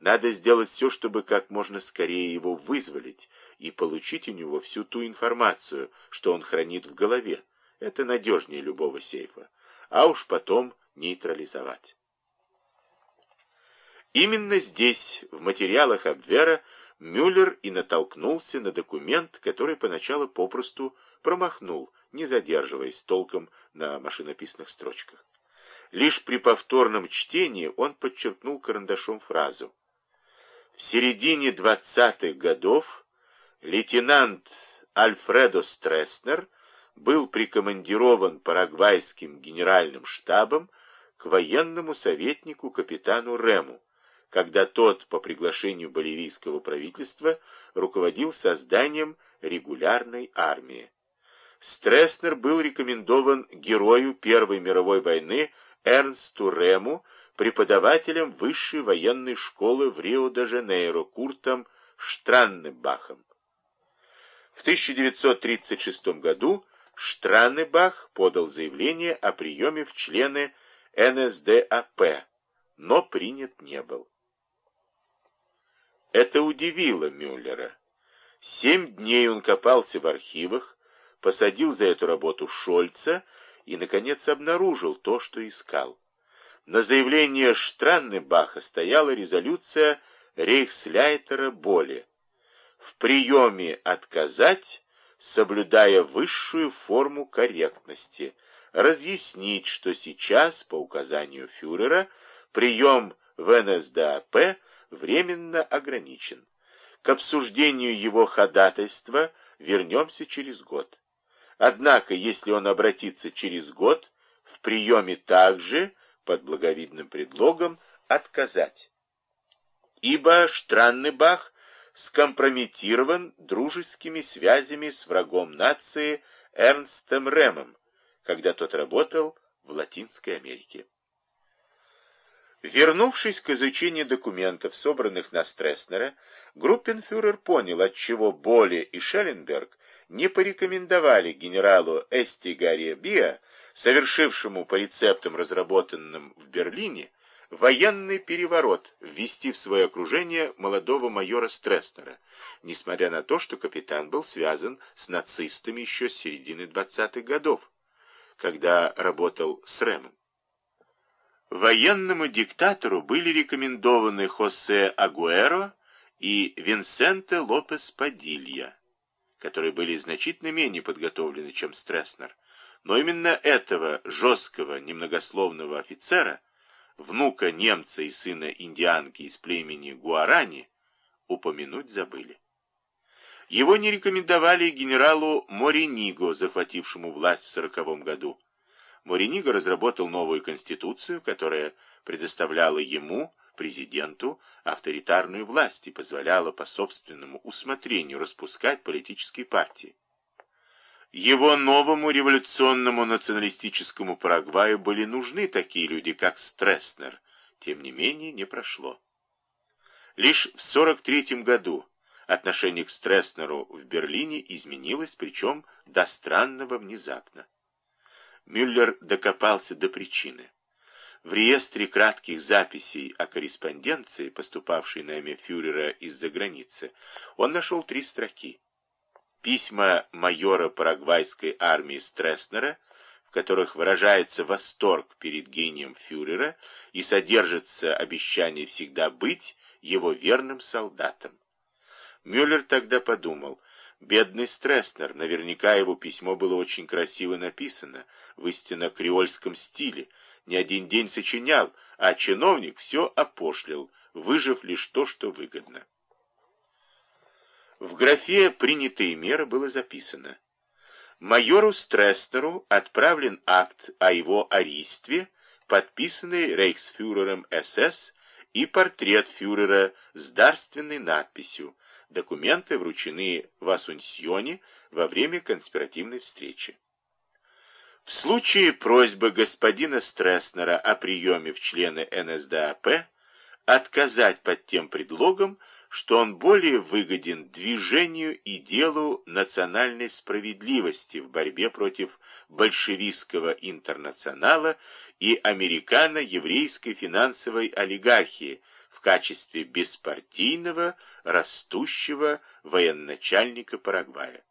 Надо сделать все, чтобы как можно скорее его вызволить и получить у него всю ту информацию, что он хранит в голове. Это надежнее любого сейфа. А уж потом нейтрализовать. Именно здесь, в материалах Абвера, Мюллер и натолкнулся на документ, который поначалу попросту промахнул, не задерживаясь толком на машинописных строчках. Лишь при повторном чтении он подчеркнул карандашом фразу в середине 20-х годов лейтенант Альфредо Стресснер был прикомандирован парагвайским генеральным штабом к военному советнику капитану Рему, когда тот по приглашению боливийского правительства руководил созданием регулярной армии. Стресснер был рекомендован герою Первой мировой войны Эрнсту Рему преподавателем высшей военной школы в Рио-де-Жанейро Куртом Штраннебахом. В 1936 году Штраннебах подал заявление о приеме в члены НСДАП, но принят не был. Это удивило Мюллера. Семь дней он копался в архивах, посадил за эту работу Шольца и, наконец, обнаружил то, что искал. На заявление Штраннебаха стояла резолюция Рейхсляйтера Боли. В приеме отказать, соблюдая высшую форму корректности, разъяснить, что сейчас, по указанию фюрера, прием в НСДАП временно ограничен. К обсуждению его ходатайства вернемся через год. Однако, если он обратится через год, в приеме также, под благовидным предлогом, отказать. Ибо Штраннебах скомпрометирован дружескими связями с врагом нации Эрнстом Ремом, когда тот работал в Латинской Америке. Вернувшись к изучению документов, собранных на Стресснера, группенфюрер понял, отчего Боли и Шелленберг не порекомендовали генералу Эстигаре Биа, совершившему по рецептам, разработанным в Берлине, военный переворот ввести в свое окружение молодого майора Стресснера, несмотря на то, что капитан был связан с нацистами еще с середины 20-х годов, когда работал с Рэмом. Военному диктатору были рекомендованы Хосе Агуэро и Винсенте Лопес Падилья, которые были значительно менее подготовлены, чем Стресснер. Но именно этого жесткого, немногословного офицера, внука немца и сына индианки из племени Гуарани, упомянуть забыли. Его не рекомендовали генералу Мориниго, захватившему власть в сороковом году. Мориниго разработал новую конституцию, которая предоставляла ему, президенту, авторитарную власть и позволяла по собственному усмотрению распускать политические партии. Его новому революционному националистическому Парагваю были нужны такие люди, как Стресснер, тем не менее не прошло. Лишь в 43 году отношение к Стресснеру в Берлине изменилось, причем до странного внезапно. Мюллер докопался до причины. В реестре кратких записей о корреспонденции, поступавшей на имя фюрера из-за границы, он нашел три строки. Письма майора парагвайской армии Стресснера, в которых выражается восторг перед гением фюрера и содержится обещание всегда быть его верным солдатом. Мюллер тогда подумал, Бедный Стресснер, наверняка его письмо было очень красиво написано, в истинно креольском стиле, не один день сочинял, а чиновник все опошлил, выжив лишь то, что выгодно. В графе «Принятые меры» было записано. «Майору Стресснеру отправлен акт о его арийстве, подписанный рейхсфюрером СС и портрет фюрера с дарственной надписью Документы вручены в Асунсьоне во время конспиративной встречи. В случае просьбы господина Стресснера о приеме в члены НСДАП отказать под тем предлогом, что он более выгоден движению и делу национальной справедливости в борьбе против большевистского интернационала и американо-еврейской финансовой олигархии, в качестве беспартийного растущего военачальника Парагвая.